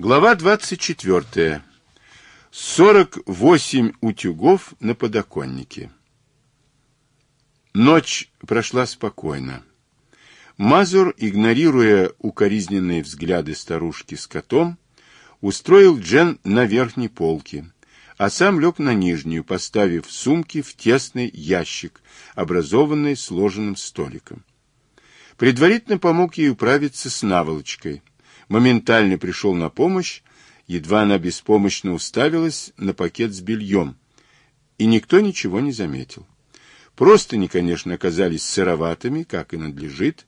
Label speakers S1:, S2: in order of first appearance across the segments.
S1: Глава 24. 48 утюгов на подоконнике. Ночь прошла спокойно. Мазур, игнорируя укоризненные взгляды старушки с котом, устроил Джен на верхней полке, а сам лег на нижнюю, поставив сумки в тесный ящик, образованный сложенным столиком. Предварительно помог ей управиться с наволочкой. Моментально пришел на помощь, едва она беспомощно уставилась на пакет с бельем, и никто ничего не заметил. Простыни, конечно, оказались сыроватыми, как и надлежит.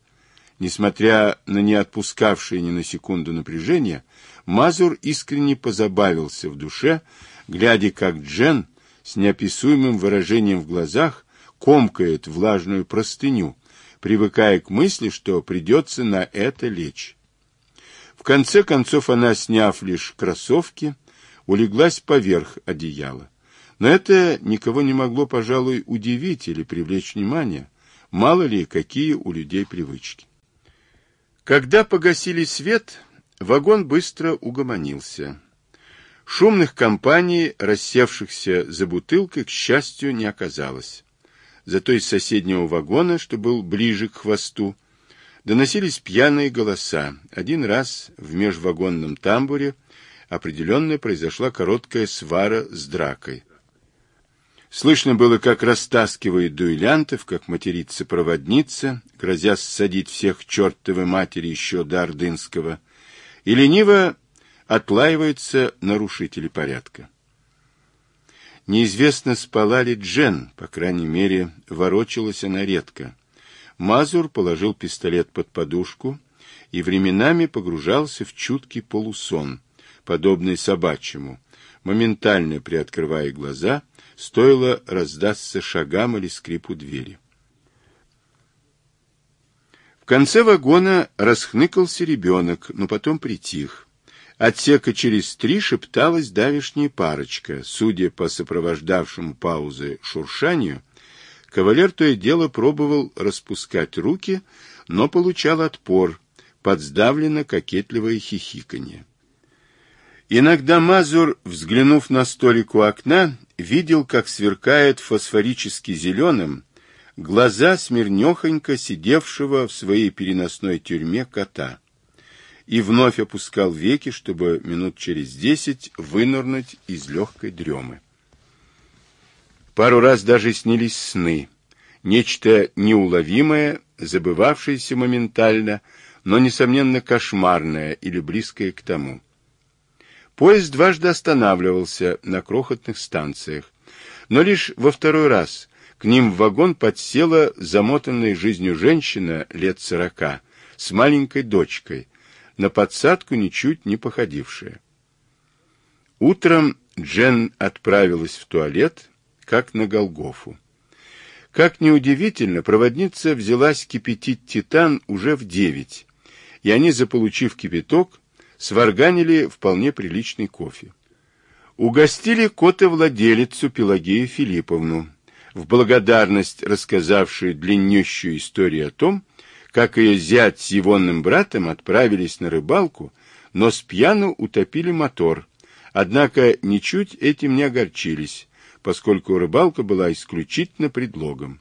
S1: Несмотря на не отпускавшее ни на секунду напряжение, Мазур искренне позабавился в душе, глядя, как Джен с неописуемым выражением в глазах комкает влажную простыню, привыкая к мысли, что придется на это лечь. В конце концов она, сняв лишь кроссовки, улеглась поверх одеяла. Но это никого не могло, пожалуй, удивить или привлечь внимание. Мало ли, какие у людей привычки. Когда погасили свет, вагон быстро угомонился. Шумных компаний, рассевшихся за бутылкой, к счастью, не оказалось. Зато из соседнего вагона, что был ближе к хвосту, доносились пьяные голоса. Один раз в межвагонном тамбуре определенно произошла короткая свара с дракой. Слышно было, как растаскивает дуэлянтов, как матерится проводница, грозя ссадить всех чертовой матери еще до Ордынского, и лениво отлаиваются нарушители порядка. Неизвестно, спала ли Джен, по крайней мере, ворочалась она редко. Мазур положил пистолет под подушку и временами погружался в чуткий полусон, подобный собачьему, моментально приоткрывая глаза — стоило раздастся шагам или скрипу двери. В конце вагона расхныкался ребенок, но потом притих. Отсека через три шепталась давишняя парочка. Судя по сопровождавшему паузы шуршанию, кавалер то и дело пробовал распускать руки, но получал отпор, подсдавлено кокетливое хихиканье. Иногда Мазур, взглянув на столик у окна, видел, как сверкает фосфорически зеленым глаза смирнехонько сидевшего в своей переносной тюрьме кота, и вновь опускал веки, чтобы минут через десять вынырнуть из легкой дремы. Пару раз даже снились сны, нечто неуловимое, забывавшееся моментально, но, несомненно, кошмарное или близкое к тому. Поезд дважды останавливался на крохотных станциях, но лишь во второй раз к ним в вагон подсела замотанная жизнью женщина лет сорока с маленькой дочкой, на подсадку ничуть не походившая. Утром Джен отправилась в туалет, как на Голгофу. Как неудивительно, проводница взялась кипятить титан уже в девять, и они, заполучив кипяток, сварганили вполне приличный кофе. Угостили кота-владелицу Пелагею Филипповну, в благодарность рассказавшую длиннющую историю о том, как ее зять с егонным братом отправились на рыбалку, но с пьяну утопили мотор, однако ничуть этим не огорчились, поскольку рыбалка была исключительно предлогом.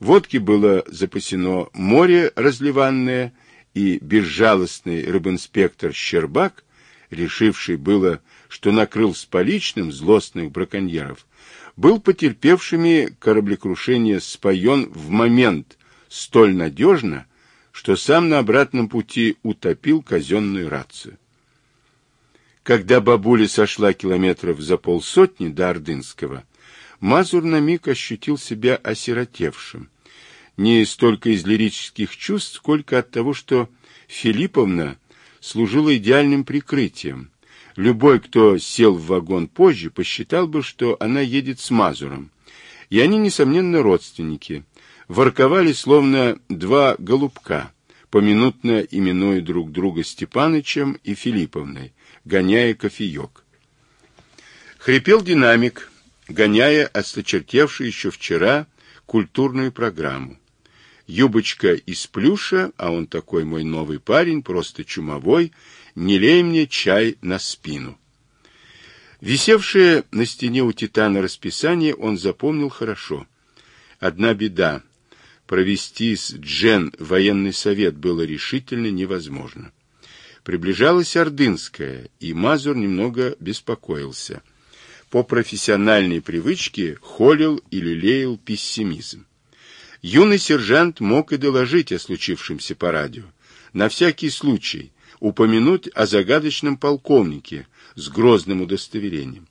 S1: Водки было запасено море разливанное, и безжалостный рыбинспектор Щербак, решивший было, что накрыл с поличным злостных браконьеров, был потерпевшими кораблекрушение споен в момент столь надежно, что сам на обратном пути утопил казенную рацию. Когда бабуля сошла километров за полсотни до Ордынского, Мазур на миг ощутил себя осиротевшим, не столько из лирических чувств, сколько от того, что Филипповна служила идеальным прикрытием. Любой, кто сел в вагон позже, посчитал бы, что она едет с Мазуром. И они, несомненно, родственники. Ворковали, словно два голубка, поминутно именуя друг друга Степанычем и Филипповной, гоняя кофеек. Хрипел динамик, гоняя осточертевшую еще вчера культурную программу юбочка из плюша, а он такой мой новый парень, просто чумовой, не лей мне чай на спину. Висевшее на стене у Титана расписание он запомнил хорошо. Одна беда. Провести с Джен военный совет было решительно невозможно. Приближалась Ордынская, и Мазур немного беспокоился. По профессиональной привычке холил и лелеял пессимизм. Юный сержант мог и доложить о случившемся по радио. На всякий случай упомянуть о загадочном полковнике с грозным удостоверением.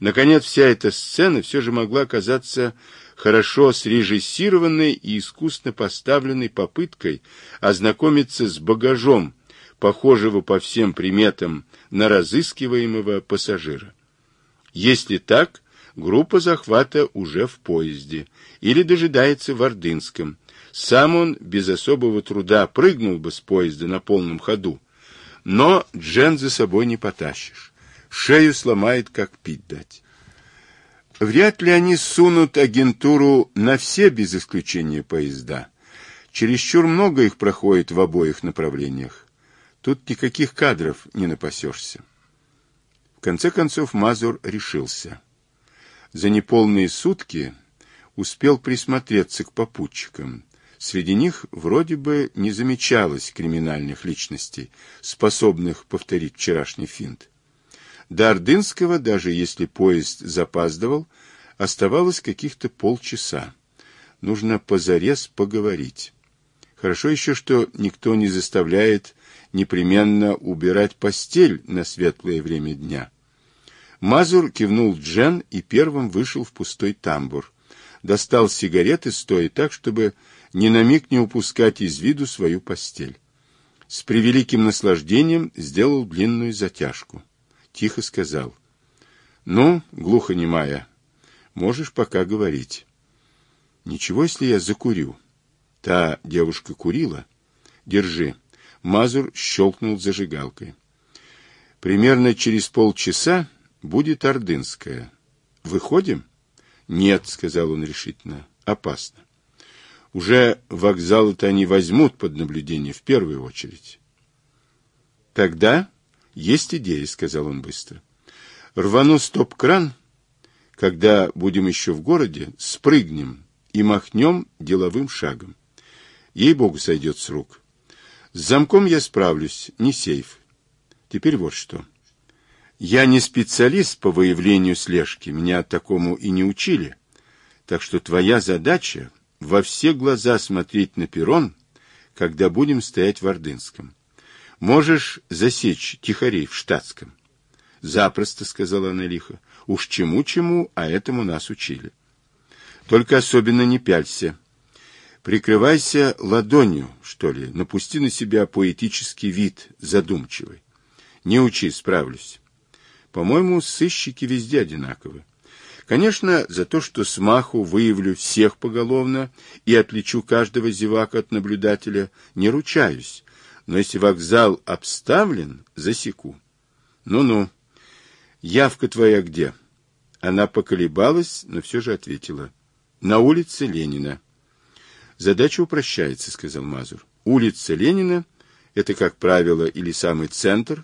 S1: Наконец, вся эта сцена все же могла казаться хорошо срежиссированной и искусно поставленной попыткой ознакомиться с багажом, похожего по всем приметам на разыскиваемого пассажира. Если так, группа захвата уже в поезде или дожидается в Ордынском. Сам он без особого труда прыгнул бы с поезда на полном ходу, но Джен за собой не потащишь. Шею сломает, как пить дать. Вряд ли они сунут агентуру на все без исключения поезда. Чересчур много их проходит в обоих направлениях. Тут никаких кадров не напасешься. В конце концов Мазур решился. За неполные сутки успел присмотреться к попутчикам. Среди них вроде бы не замечалось криминальных личностей, способных повторить вчерашний финт. До Ордынского, даже если поезд запаздывал, оставалось каких-то полчаса. Нужно позарез поговорить. Хорошо еще, что никто не заставляет непременно убирать постель на светлое время дня. Мазур кивнул Джен и первым вышел в пустой тамбур. Достал сигареты, стоя так, чтобы ни на миг не упускать из виду свою постель. С превеликим наслаждением сделал длинную затяжку тихо сказал. «Ну, глухонемая, можешь пока говорить». «Ничего, если я закурю?» Та девушка курила. «Держи». Мазур щелкнул зажигалкой. «Примерно через полчаса будет Ордынская. Выходим?» «Нет», — сказал он решительно, — «опасно. Уже вокзалы-то они возьмут под наблюдение в первую очередь». «Тогда есть идея, сказал он быстро. Рвану стоп-кран, когда будем еще в городе, спрыгнем и махнем деловым шагом. Ей-богу, сойдет с рук. С замком я справлюсь, не сейф. Теперь вот что. Я не специалист по выявлению слежки, меня такому и не учили. Так что твоя задача во все глаза смотреть на перрон, когда будем стоять в Ордынском. Можешь засечь тихорей в штатском. Запросто, сказала она лихо. Уж чему-чему, а этому нас учили. Только особенно не пялься. Прикрывайся ладонью, что ли, напусти на себя поэтический вид, задумчивый. Не учи, справлюсь. По-моему, сыщики везде одинаковы. Конечно, за то, что смаху выявлю всех поголовно и отличу каждого зевака от наблюдателя, не ручаюсь, но если вокзал обставлен, засеку. Ну-ну, явка твоя где? Она поколебалась, но все же ответила. На улице Ленина. Задача упрощается, сказал Мазур. Улица Ленина – это, как правило, или самый центр,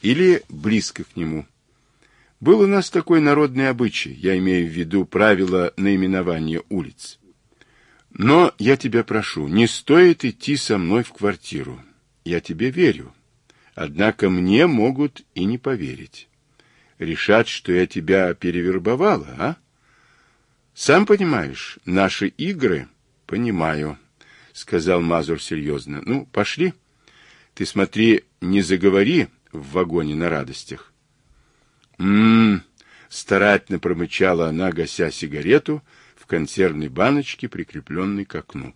S1: или близко к нему. Был у нас такой народный обычай, я имею в виду правила наименования улиц. Но я тебя прошу, не стоит идти со мной в квартиру. Я тебе верю. Однако мне могут и не поверить. Решат, что я тебя перевербовала, а? Сам понимаешь, наши игры... Понимаю, сказал Мазур серьезно. Ну, пошли. Ты смотри, не заговори в вагоне на радостях. М-м, старательно промычала она, гася сигарету в консервной баночке, прикрепленной к окну.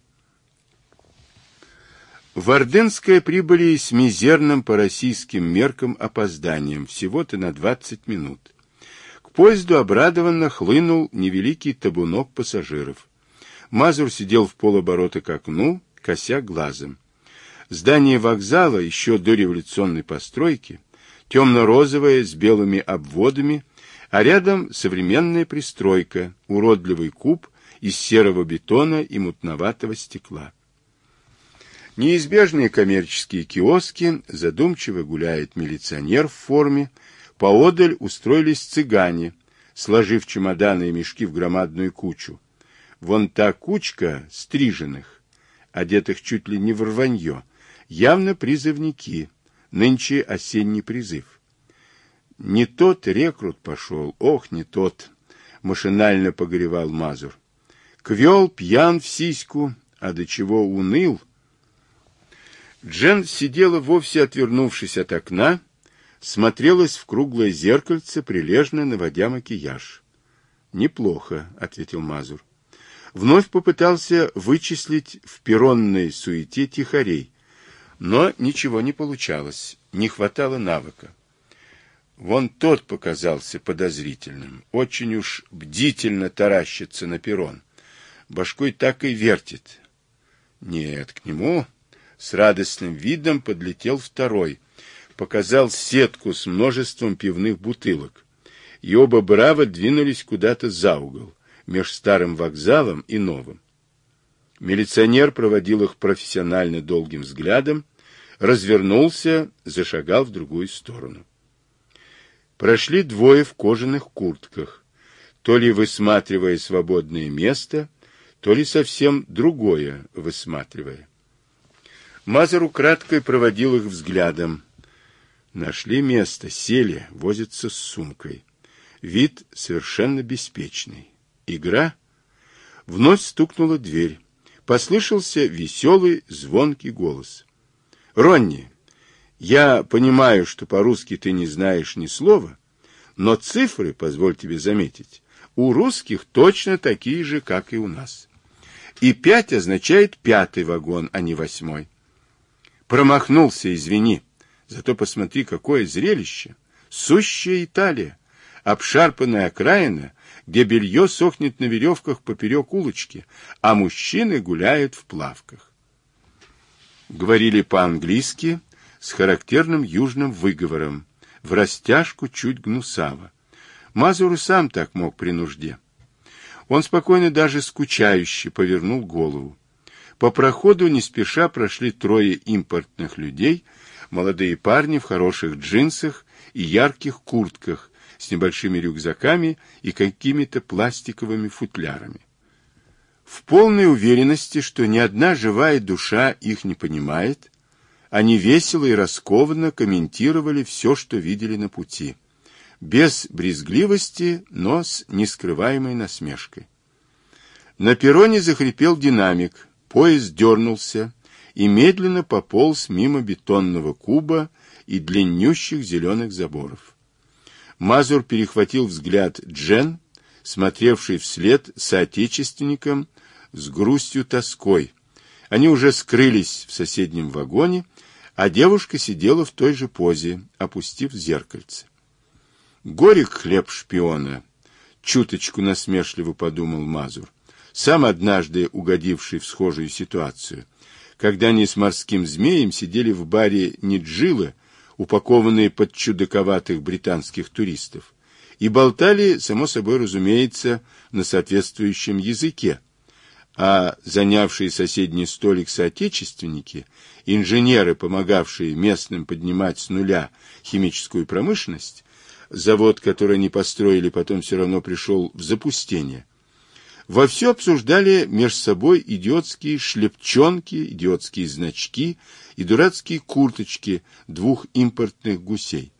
S1: В Орденское прибыли с мизерным по российским меркам опозданием, всего-то на 20 минут. К поезду обрадованно хлынул невеликий табунок пассажиров. Мазур сидел в полоборота к окну, кося глазом. Здание вокзала, еще до революционной постройки, темно-розовое, с белыми обводами, а рядом современная пристройка, уродливый куб из серого бетона и мутноватого стекла. Неизбежные коммерческие киоски, задумчиво гуляет милиционер в форме, поодаль устроились цыгане, сложив чемоданы и мешки в громадную кучу. Вон та кучка стриженных, одетых чуть ли не в рванье, явно призывники, нынче осенний призыв. Не тот рекрут пошел, ох, не тот, машинально погревал Мазур. Квел пьян в сиську, а до чего уныл. Джен сидела вовсе отвернувшись от окна, смотрелась в круглое зеркальце, прилежно наводя макияж. «Неплохо», — ответил Мазур. Вновь попытался вычислить в перронной суете тихорей, но ничего не получалось, не хватало навыка. Вон тот показался подозрительным, очень уж бдительно таращится на перрон башкой так и вертит. Нет, к нему с радостным видом подлетел второй, показал сетку с множеством пивных бутылок, и оба браво двинулись куда-то за угол, меж старым вокзалом и новым. Милиционер проводил их профессионально долгим взглядом, развернулся, зашагал в другую сторону. Прошли двое в кожаных куртках, то ли высматривая свободное место, то ли совсем другое высматривая. Мазар украдкой проводил их взглядом. Нашли место, сели, возятся с сумкой. Вид совершенно беспечный. Игра? Вновь стукнула дверь. Послышался веселый, звонкий голос. «Ронни, я понимаю, что по-русски ты не знаешь ни слова, но цифры, позволь тебе заметить, у русских точно такие же, как и у нас. И пять означает пятый вагон, а не восьмой. Промахнулся, извини. Зато посмотри, какое зрелище. Сущая Италия. Обшарпанная окраина, где белье сохнет на веревках поперек улочки, а мужчины гуляют в плавках. Говорили по-английски с характерным южным выговором, в растяжку чуть гнусаво. Мазур сам так мог при нужде. Он спокойно, даже скучающе, повернул голову. По проходу не спеша прошли трое импортных людей, молодые парни в хороших джинсах и ярких куртках, с небольшими рюкзаками и какими-то пластиковыми футлярами. В полной уверенности, что ни одна живая душа их не понимает, они весело и раскованно комментировали все, что видели на пути без брезгливости, но с нескрываемой насмешкой. На перроне захрипел динамик, поезд дернулся и медленно пополз мимо бетонного куба и длиннющих зеленых заборов. Мазур перехватил взгляд Джен, смотревший вслед соотечественникам с грустью тоской. Они уже скрылись в соседнем вагоне, а девушка сидела в той же позе, опустив зеркальце. Горек хлеб шпиона, чуточку насмешливо подумал Мазур, сам однажды угодивший в схожую ситуацию, когда они с морским змеем сидели в баре Ниджила, упакованные под чудаковатых британских туристов, и болтали, само собой разумеется, на соответствующем языке, а занявшие соседний столик соотечественники, инженеры, помогавшие местным поднимать с нуля химическую промышленность, завод, который они построили, потом все равно пришел в запустение. Во все обсуждали между собой идиотские шлепчонки, идиотские значки и дурацкие курточки двух импортных гусей.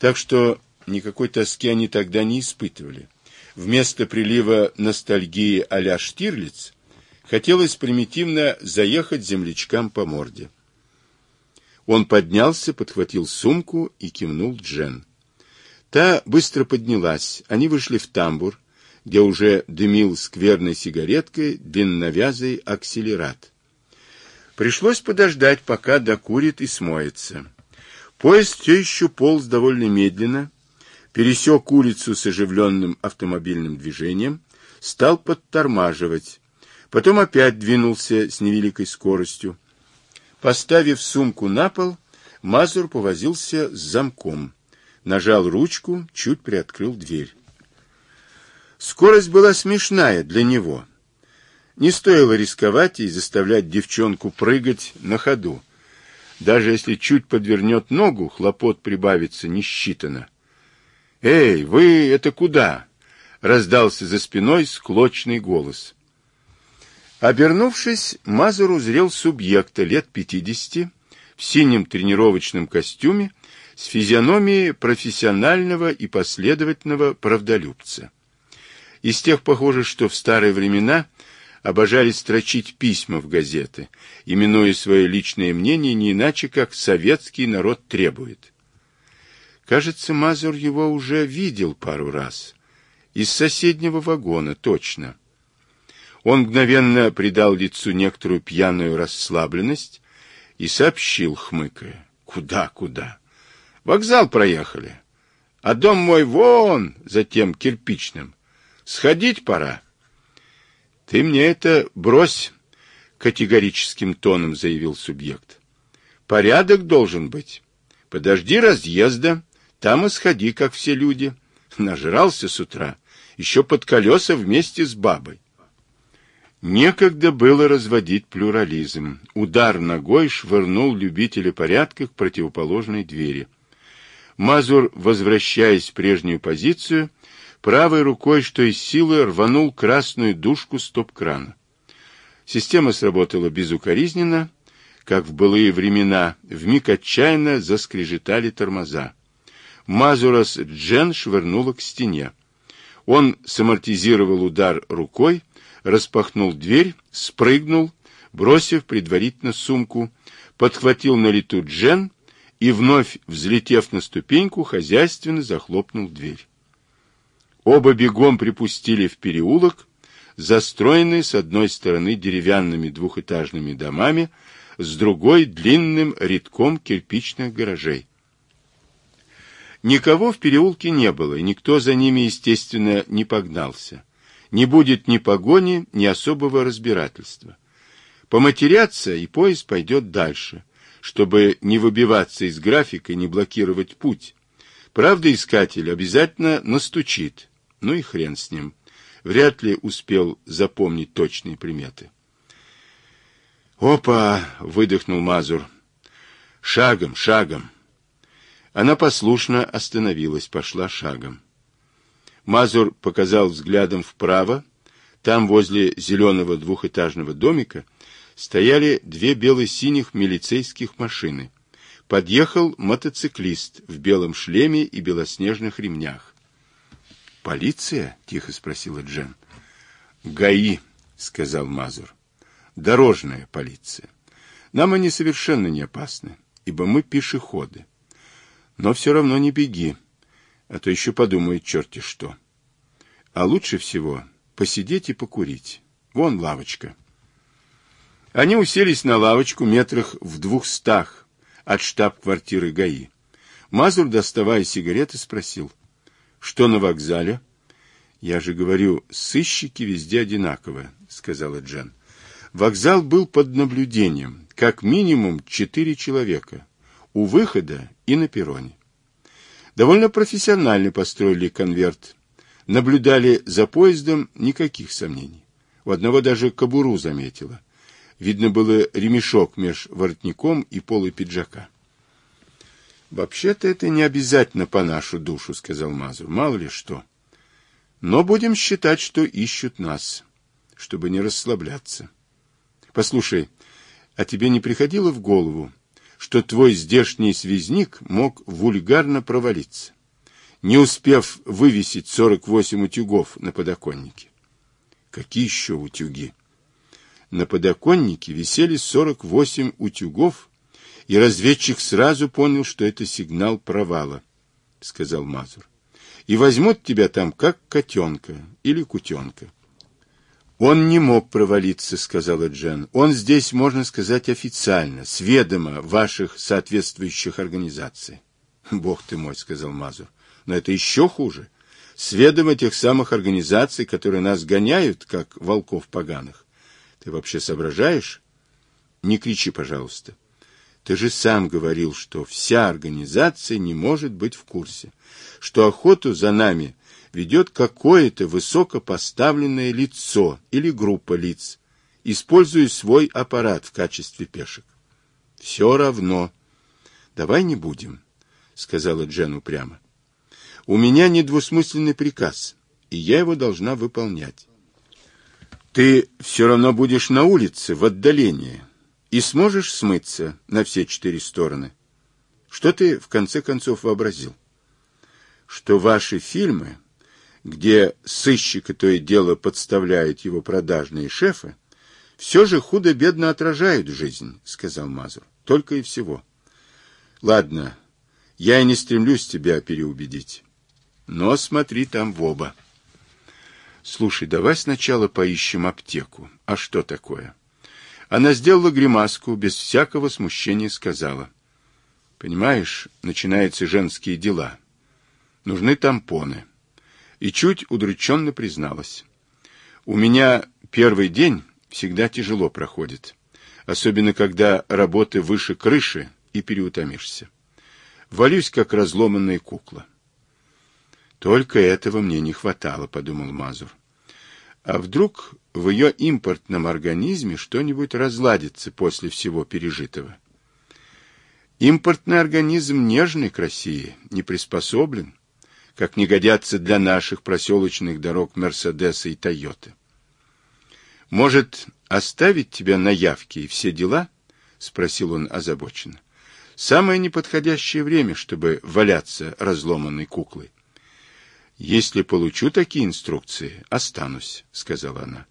S1: Так что никакой тоски они тогда не испытывали. Вместо прилива ностальгии а-ля Штирлиц хотелось примитивно заехать землячкам по морде. Он поднялся, подхватил сумку и кивнул Джен. Та быстро поднялась. Они вышли в тамбур, где уже дымил скверной сигареткой длинновязый акселерат. Пришлось подождать, пока докурит и смоется. Поезд все еще полз довольно медленно, пересек улицу с оживленным автомобильным движением, стал подтормаживать, потом опять двинулся с невеликой скоростью. Поставив сумку на пол, Мазур повозился с замком нажал ручку, чуть приоткрыл дверь. Скорость была смешная для него. Не стоило рисковать и заставлять девчонку прыгать на ходу. Даже если чуть подвернет ногу, хлопот прибавится несчитанно. «Эй, вы это куда?» — раздался за спиной склочный голос. Обернувшись, Мазур узрел субъекта лет пятидесяти в синем тренировочном костюме с физиономией профессионального и последовательного правдолюбца. Из тех, похоже, что в старые времена обожали строчить письма в газеты, именуя свое личное мнение не иначе, как «советский народ требует». Кажется, Мазур его уже видел пару раз. Из соседнего вагона, точно. Он мгновенно придал лицу некоторую пьяную расслабленность и сообщил, хмыкая. Куда, куда? Вокзал проехали. А дом мой вон, за тем кирпичным. Сходить пора. Ты мне это брось, категорическим тоном заявил субъект. Порядок должен быть. Подожди разъезда, там и сходи, как все люди. Нажрался с утра, еще под колеса вместе с бабой. Некогда было разводить плюрализм. Удар ногой швырнул любителя порядка к противоположной двери. Мазур, возвращаясь в прежнюю позицию, правой рукой, что из силы, рванул красную дужку стоп-крана. Система сработала безукоризненно, как в былые времена, вмиг отчаянно заскрежетали тормоза. Мазурас Джен швырнула к стене. Он самортизировал удар рукой, распахнул дверь, спрыгнул, бросив предварительно сумку, подхватил на лету Джен и, вновь взлетев на ступеньку, хозяйственно захлопнул дверь. Оба бегом припустили в переулок, застроенный с одной стороны деревянными двухэтажными домами, с другой — длинным рядком кирпичных гаражей. Никого в переулке не было, и никто за ними, естественно, не погнался. Не будет ни погони, ни особого разбирательства. Поматеряться, и поезд пойдет дальше, чтобы не выбиваться из графика и не блокировать путь. Правда, искатель обязательно настучит. Ну и хрен с ним. Вряд ли успел запомнить точные приметы. «Опа!» — выдохнул Мазур. «Шагом, шагом!» Она послушно остановилась, пошла шагом. Мазур показал взглядом вправо. Там, возле зеленого двухэтажного домика, стояли две бело-синих милицейских машины. Подъехал мотоциклист в белом шлеме и белоснежных ремнях. «Полиция?» — тихо спросила Джен. «ГАИ», — сказал Мазур. «Дорожная полиция. Нам они совершенно не опасны, ибо мы пешеходы. Но все равно не беги, а то еще подумают черти что. А лучше всего посидеть и покурить. Вон лавочка. Они уселись на лавочку метрах в двухстах от штаб-квартиры ГАИ. Мазур, доставая сигареты, спросил, что на вокзале? Я же говорю, сыщики везде одинаково, сказала Джен. Вокзал был под наблюдением, как минимум четыре человека, у выхода и на перроне. Довольно профессионально построили конверт. Наблюдали за поездом, никаких сомнений. У одного даже кобуру заметила. Видно было ремешок меж воротником и полой пиджака. «Вообще-то это не обязательно по нашу душу», — сказал Мазур. «Мало ли что. Но будем считать, что ищут нас, чтобы не расслабляться. Послушай, а тебе не приходило в голову, что твой здешний связник мог вульгарно провалиться, не успев вывесить 48 утюгов на подоконнике. Какие еще утюги? На подоконнике висели 48 утюгов, и разведчик сразу понял, что это сигнал провала, — сказал Мазур. И возьмут тебя там как котенка или кутенка. «Он не мог провалиться», — сказала Джен. «Он здесь, можно сказать, официально, с ведома ваших соответствующих организаций». «Бог ты мой», — сказал Мазур. «Но это еще хуже. С ведома тех самых организаций, которые нас гоняют, как волков поганых. Ты вообще соображаешь?» «Не кричи, пожалуйста. Ты же сам говорил, что вся организация не может быть в курсе, что охоту за нами ведет какое-то высокопоставленное лицо или группа лиц, используя свой аппарат в качестве пешек. Все равно. Давай не будем, сказала Джен упрямо. У меня недвусмысленный приказ, и я его должна выполнять. Ты все равно будешь на улице, в отдалении, и сможешь смыться на все четыре стороны. Что ты, в конце концов, вообразил? Что ваши фильмы, где сыщик и то и дело подставляет его продажные шефы, все же худо-бедно отражают жизнь, сказал Мазур. Только и всего. Ладно, я и не стремлюсь тебя переубедить. Но смотри там в оба. Слушай, давай сначала поищем аптеку. А что такое? Она сделала гримаску, без всякого смущения сказала. Понимаешь, начинаются женские дела. Нужны тампоны. И чуть удрученно призналась. У меня первый день всегда тяжело проходит. Особенно, когда работы выше крыши и переутомишься. Валюсь, как разломанная кукла. Только этого мне не хватало, подумал Мазур. А вдруг в ее импортном организме что-нибудь разладится после всего пережитого? Импортный организм нежный к России, не приспособлен, как не годятся для наших проселочных дорог Мерседеса и Тойоты. Может, оставить тебя на явке и все дела? — спросил он озабоченно. — Самое неподходящее время, чтобы валяться разломанной куклой. — Если получу такие инструкции, останусь, — сказала она.